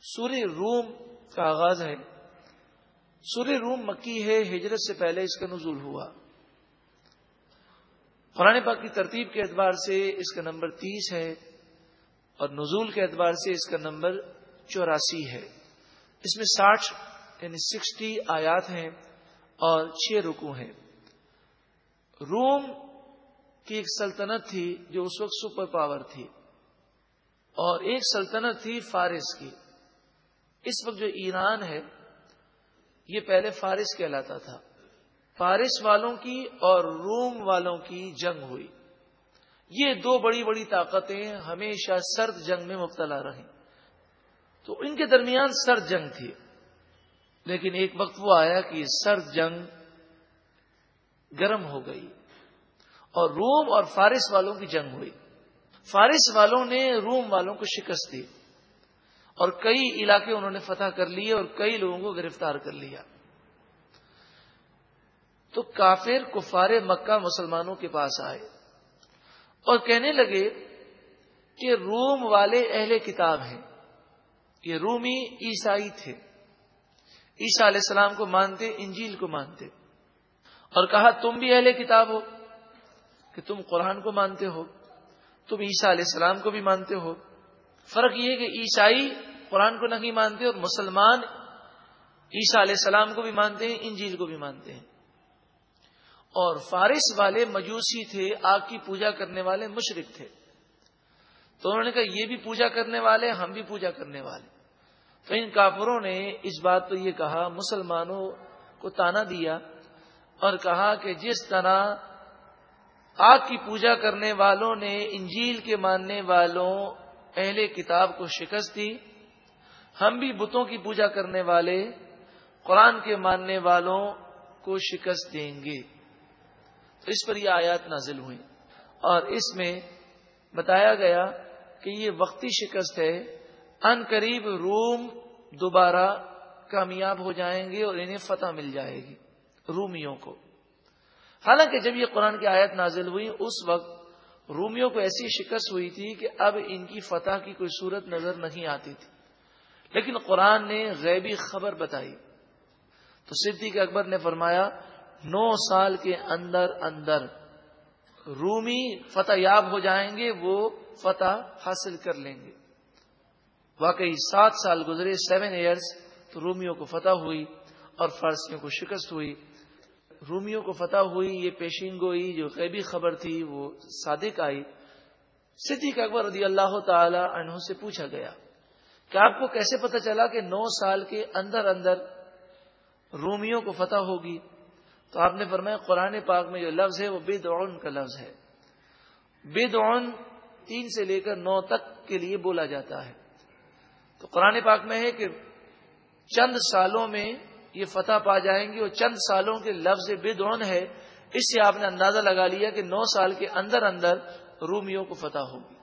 سورہ روم کا آغاز ہے۔ سورہ روم مکی ہے، ہجرت سے پہلے اس کا نزول ہوا۔ قرآن پاک کی ترتیب کے اعتبار سے اس کا نمبر تیس ہے اور نزول کے اعتبار سے اس کا نمبر چوراسی ہے۔ اس میں ساٹھ یعنی سکسٹی آیات ہیں اور چھ رکو ہیں۔ روم کی ایک سلطنت تھی جو اس وقت سپر پاور تھی اور ایک سلطنت تھی فارس کی۔ اس وقت جو ایران ہے، یہ پہلے فارس کہلاتا تھا۔ فارس والوں کی اور روم والوں کی جنگ ہوئی۔ یہ دو بڑی بڑی طاقتیں ہمیشہ سرد جنگ میں مبتلا رہیں۔ تو ان کے درمیان سرد جنگ تھی۔ لیکن ایک وقت وہ آیا کہ سرد جنگ گرم ہو گئی۔ اور روم اور فارس والوں کی جنگ ہوئی۔ فارس والوں نے روم والوں کو شکست دی۔ اور کئی علاقے انہوں نے فتح کر لیے اور کئی لوگوں کو گرفتار کر لیا۔ تو کافر کفار مکہ مسلمانوں کے پاس آئے اور کہنے لگے کہ روم والے اہل کتاب ہیں۔ یہ رومی عیسائی تھے۔ عیسیٰ علیہ السلام کو مانتے، انجیل کو مانتے۔ اور کہا، تم بھی اہل کتاب ہو کہ تم قرآن کو مانتے ہو، تم عیسیٰ علیہ السلام کو بھی مانتے ہو۔ فرق یہ کہ عیسائی قرآن کو نہیں مانتے اور مسلمان عیسیٰ علیہ السلام کو بھی مانتے ہیں، انجیل کو بھی مانتے ہیں۔ اور فارس والے مجوسی تھے، آگ کی پوجا کرنے والے مشرق تھے۔ تو انہوں نے کہا، یہ بھی پوجا کرنے والے، ہم بھی پوجا کرنے والے۔ تو ان کافروں نے اس بات پر یہ کہا، مسلمانوں کو تانا دیا اور کہا کہ جس طرح آگ کی پوجا کرنے والوں نے انجیل کے ماننے والوں اہل کتاب کو شکست دی ہم بھی بتوں کی پوجا کرنے والے قرآن کے ماننے والوں کو شکست دیں گے۔ تو اس پر یہ آیات نازل ہوئی اور اس میں بتایا گیا کہ یہ وقتی شکست ہے۔ ان قریب روم دوبارہ کامیاب ہو جائیں گے اور انہیں فتح مل جائے گی۔ رومیوں کو۔ حالانکہ جب یہ قرآن کی آیت نازل ہوئی، اس وقت رومیوں کو ایسی شکست ہوئی تھی کہ اب ان کی فتح کی کوئی صورت نظر نہیں آتی تھی۔ لیکن قرآن نے غیبی خبر بتائی تو صدیق اکبر نے فرمایا، نو سال کے اندر اندر رومی فتح یاب ہو جائیں گے، وہ فتح حاصل کر لیں گے۔ واقعی سات سال گزرے سیون ایئرس تو رومیوں کو فتح ہوئی اور فارسیوں کو شکست ہوئی۔ رومیوں کو فتح ہوئی، یہ پیشین گوئی، جو غیبی خبر تھی، وہ صادق آئی۔ صدیق اکبر رضی اللہ تعالی عنہ سے پوچھا گیا کہ آپ کو کیسے پتا چلا کہ نو سال کے اندر اندر رومیوں کو فتح ہوگی؟ تو آپ نے فرمایا، قرآن پاک میں جو لفظ ہے وہ بے کا لفظ ہے۔ بے تین سے لے کر نو تک کے لیے بولا جاتا ہے۔ تو قرآن پاک میں ہے کہ چند سالوں میں یہ فتح پا جائیں گے اور چند سالوں کے لفظ بے ہے۔ اس سے آپ نے اندازہ لگا لیا کہ نو سال کے اندر اندر رومیوں کو فتح ہوگی۔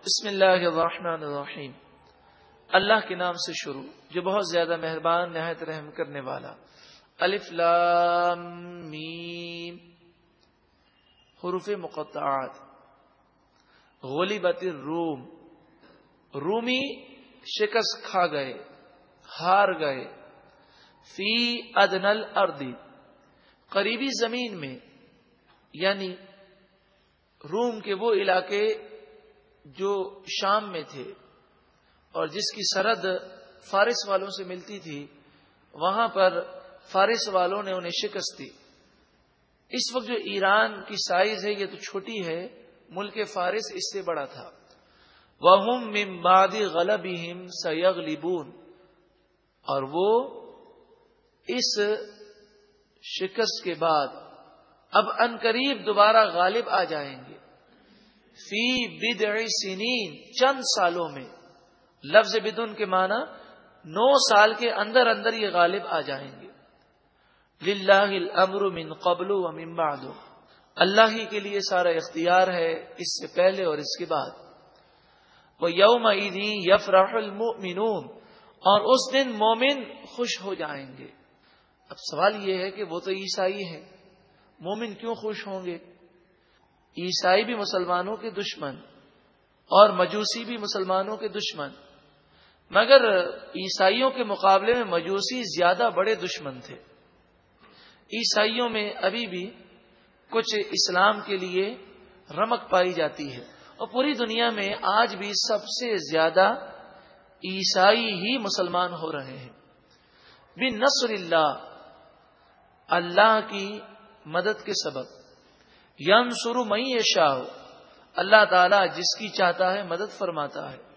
بسم اللہ الرحمن الرحیم۔ اللہ کے نام سے شروع، جو بہت زیادہ مہربان، نہایت رحم کرنے والا۔ الف لام میم۔ حروف مقطعات۔ غلبت الروم۔ رومی شکست کھا گئے، ہار گئے۔ فی ادنل اردی قریبی زمین میں یعنی روم کے وہ علاقے جو شام میں تھے۔ اور جس کی سرحد فارس والوں سے ملتی تھی، وہاں پر فارس والوں نے انہیں شکست دی۔ اس وقت جو ایران کی سائز ہے، یہ تو چھوٹی ہے، ملک فارس اس سے بڑا تھا۔ وہ ممباد غلب سیغ اور وہ اس شکست کے بعد اب ان قریب دوبارہ غالب آ جائیں گے۔ فی بد سنین چند سالوں میں۔ لفظ بدن کے معنی نو سال کے اندر اندر یہ غالب آ جائیں گے۔ الامر من قبل و من بعد۔ اللہ ہی کے لیے سارا اختیار ہے اس سے پہلے اور اس کے بعد۔ وہ یوم عیدی یفرح المؤمنون۔ اور اس دن مومن خوش ہو جائیں گے۔ اب سوال یہ ہے کہ وہ تو عیسائی ہے مومن کیوں خوش ہوں گے؟ عیسائی بھی مسلمانوں کے دشمن اور مجوسی بھی مسلمانوں کے دشمن۔ مگر عیسائیوں کے مقابلے میں مجوسی زیادہ بڑے دشمن تھے۔ عیسائیوں میں ابھی بھی کچھ اسلام کے لیے رمک پائی جاتی ہے۔ اور پوری دنیا میں آج بھی سب سے زیادہ عیسائی ہی مسلمان ہو رہے ہیں۔ بن نصر اللہ اللہ کی مدد کے سبب۔ یم سرو مئی شاہ اللہ تعالیٰ جس کی چاہتا ہے مدد فرماتا ہے۔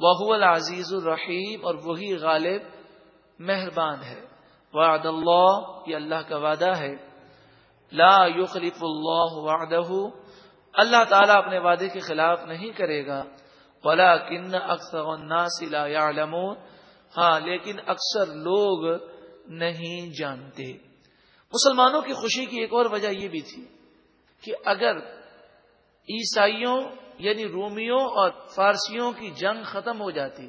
وہ العزیز الرحیم اور وہی غالب مہربان ہے۔ وعد اللہ، یہ اللہ کا وعدہ ہے۔ لا یخلف اللہ وعدہ۔ اللہ تعالیٰ اپنے وعدے کے خلاف نہیں کرے گا۔ ولا کن اکثر الناس لا يعلمون ہاں لیکن اکثر لوگ نہیں جانتے۔ مسلمانوں کی خوشی کی ایک اور وجہ یہ بھی تھی کہ اگر عیسائیوں یعنی رومیوں اور فارسیوں کی جنگ ختم ہو جاتی۔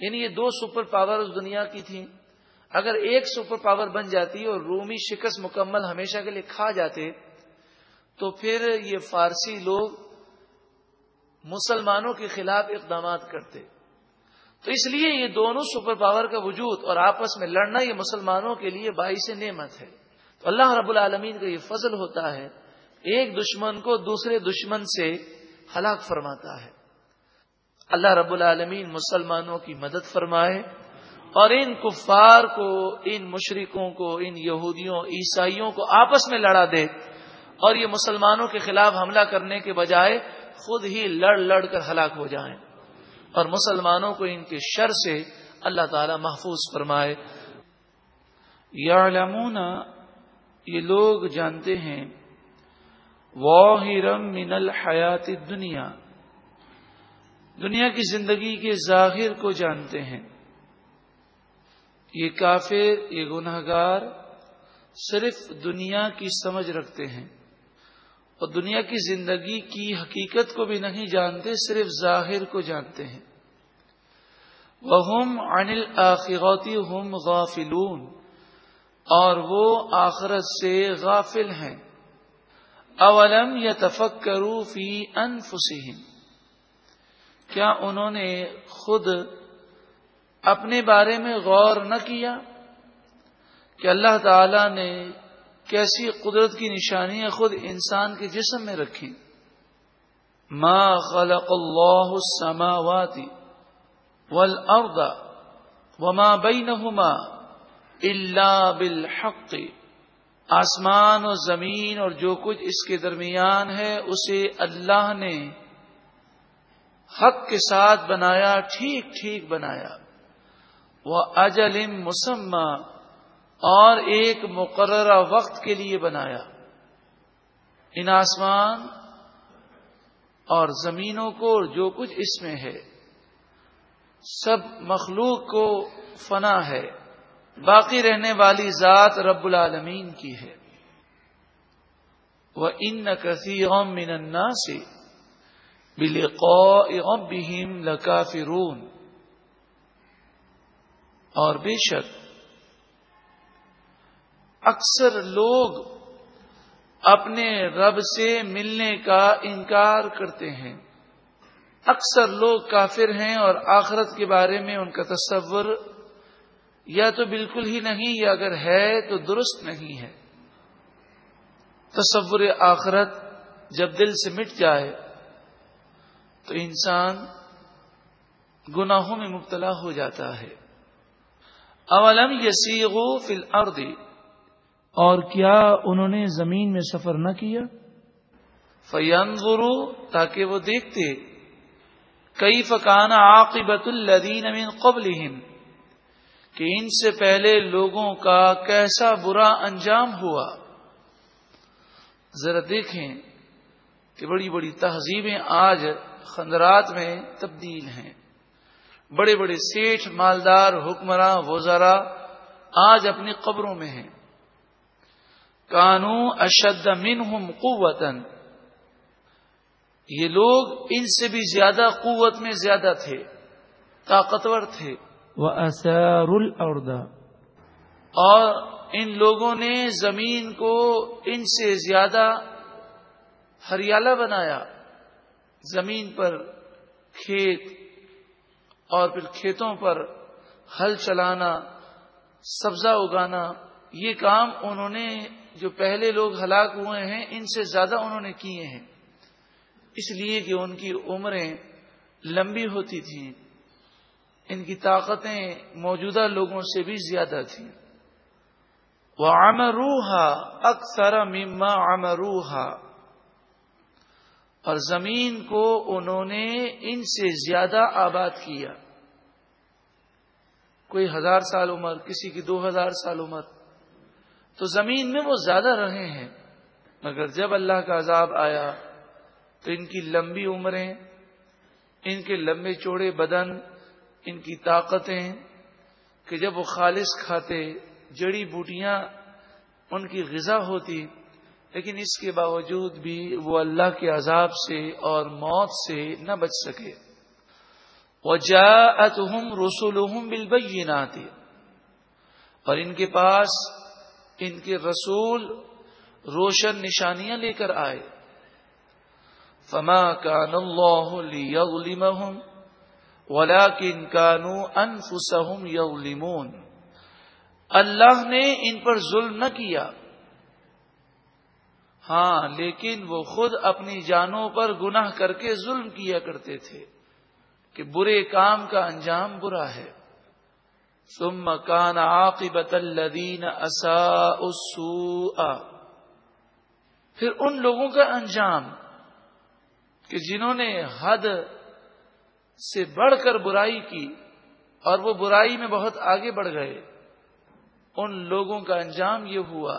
یعنی یہ دو سپر پاور اس دنیا کی تھیں۔ اگر ایک سپر پاور بن جاتی اور رومی شکست مکمل ہمیشہ کے لیے کھا جاتے، تو پھر یہ فارسی لوگ مسلمانوں کے خلاف اقدامات کرتے۔ تو اس لیے یہ دونوں سپر پاور کا وجود اور آپس میں لڑنا یہ مسلمانوں کے لیے باعث نعمت ہے۔ تو اللہ رب العالمین کا یہ فضل ہوتا ہے، ایک دشمن کو دوسرے دشمن سے ہلاک فرماتا ہے۔ اللہ رب العالمین مسلمانوں کی مدد فرمائے اور ان کفار کو، ان مشرقوں کو، ان یہودیوں، عیسائیوں کو آپس میں لڑا دے اور یہ مسلمانوں کے خلاف حملہ کرنے کے بجائے خود ہی لڑ لڑ کر ہلاک ہو جائیں۔ اور مسلمانوں کو ان کے شر سے اللہ تعالی محفوظ فرمائے۔ یا یہ لوگ جانتے ہیں واہرم من الحیات دنیا دنیا کی زندگی کے ظاہر کو جانتے ہیں۔ یہ کافر، یہ گناہ گار صرف دنیا کی سمجھ رکھتے ہیں۔ اور دنیا کی زندگی کی حقیقت کو بھی نہیں جانتے، صرف ظاہر کو جانتے ہیں۔ وہ انل آخرتی ہم غافلون۔ اور وہ آخرت سے غافل ہیں۔ اولم یا تفک کرو فی انفسہم؟ کیا انہوں نے خود اپنے بارے میں غور نہ کیا کہ اللہ تعالی نے کیسی قدرت کی نشانیاں خود انسان کے جسم میں رکھی ما خلق اللہ السماوات والارض وما بینہما الا بالحق۔ آسمان اور زمین اور جو کچھ اس کے درمیان ہے، اسے اللہ نے حق کے ساتھ بنایا، ٹھیک ٹھیک بنایا۔ وہ اجل مسمہ اور ایک مقررہ وقت کے لیے بنایا۔ ان آسمان اور زمینوں کو جو کچھ اس میں ہے، سب مخلوق کو فنا ہے۔ باقی رہنے والی ذات رب العالمین کی ہے۔ وہ ان کسی من انا سے بل قوم لکا فرون اور بے شک اکثر لوگ اپنے رب سے ملنے کا انکار کرتے ہیں۔ اکثر لوگ کافر ہیں اور آخرت کے بارے میں ان کا تصور یا تو بالکل ہی نہیں، یا اگر ہے تو درست نہیں ہے۔ تصور آخرت جب دل سے مٹ جائے تو انسان گناہوں میں مبتلا ہو جاتا ہے۔ اولم یسیغو فی الارض، اور کیا انہوں نے زمین میں سفر نہ کیا؟ فیان تاکہ وہ دیکھتے کئی فکان عاقبت الدین امین قبل کہ ان سے پہلے لوگوں کا کیسا برا انجام ہوا۔ ذرا دیکھیں کہ بڑی بڑی تہذیبیں آج خندرات میں تبدیل ہیں۔ بڑے بڑے سیٹھ مالدار حکمراں وزرا آج اپنی قبروں میں ہیں۔ کانو اشد منہم قوتن یہ لوگ ان سے بھی زیادہ قوت میں زیادہ تھے، طاقتور تھے۔ وہ اثر اور ان لوگوں نے زمین کو ان سے زیادہ ہریالہ بنایا۔ زمین پر کھیت اور پھر کھیتوں پر ہل چلانا، سبزہ اگانا، یہ کام انہوں نے جو پہلے لوگ ہلاک ہوئے ہیں، ان سے زیادہ انہوں نے کیے ہیں۔ اس لیے کہ ان کی عمریں لمبی ہوتی تھیں۔ ان کی طاقتیں موجودہ لوگوں سے بھی زیادہ تھیں۔ وہ امروہا اکثر مما امروہا اور زمین کو انہوں نے ان سے زیادہ آباد کیا۔ کوئی ہزار سال عمر، کسی کی دو ہزار سال عمر۔ تو زمین میں وہ زیادہ رہے ہیں۔ مگر جب اللہ کا عذاب آیا تو ان کی لمبی عمریں، ان کے لمبے چوڑے بدن ان کی طاقتیں کہ جب وہ خالص کھاتے، جڑی بوٹیاں ان کی غذا ہوتی، لیکن اس کے باوجود بھی وہ اللہ کے عذاب سے اور موت سے نہ بچ سکے۔ وہ جا اتم رسول اور ان کے پاس ان کے رسول روشن نشانیاں لے کر آئے۔ فما کان اللہ ولكن كانوا انفسهم يظلمون۔ اللہ نے ان پر ظلم نہ کیا۔ ہاں لیکن وہ خود اپنی جانوں پر گناہ کر کے ظلم کیا کرتے تھے کہ برے کام کا انجام برا ہے۔ ثم كان عاقبت الذين اساءوا السوء۔ پھر ان لوگوں کا انجام کہ جنہوں نے حد سے بڑھ کر برائی کی اور وہ برائی میں بہت آگے بڑھ گئے، ان لوگوں کا انجام یہ ہوا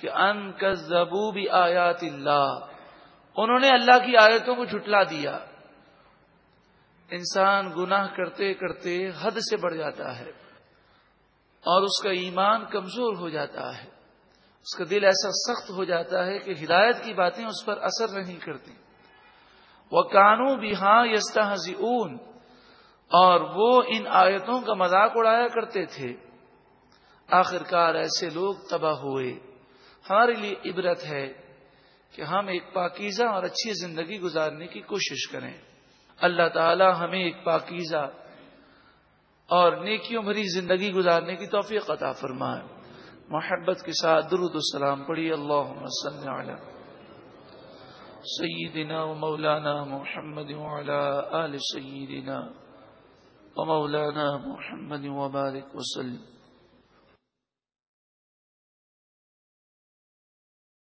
کہ ان کا زبوبی آیات اللہ، انہوں نے اللہ کی آیتوں کو جھٹلا دیا۔ انسان گناہ کرتے کرتے حد سے بڑھ جاتا ہے اور اس کا ایمان کمزور ہو جاتا ہے، اس کا دل ایسا سخت ہو جاتا ہے کہ ہدایت کی باتیں اس پر اثر نہیں کرتی۔ وہ کانو بھی ہاں یستا اور وہ ان آیتوں کا مذاق اڑایا کرتے تھے۔ آخر کار ایسے لوگ تباہ ہوئے۔ ہمارے لیے عبرت ہے کہ ہم ایک پاکیزہ اور اچھی زندگی گزارنے کی کوشش کریں۔ اللہ تعالی ہمیں ایک پاکیزہ اور نیکیوں بھری زندگی گزارنے کی توفیق عطا فرمائے۔ محبت کے ساتھ درود السلام پڑھی۔ اللہ علیہ سيدنا ومولانا محمد وعلى آل سيدنا ومولانا محمد وبارك وسلم.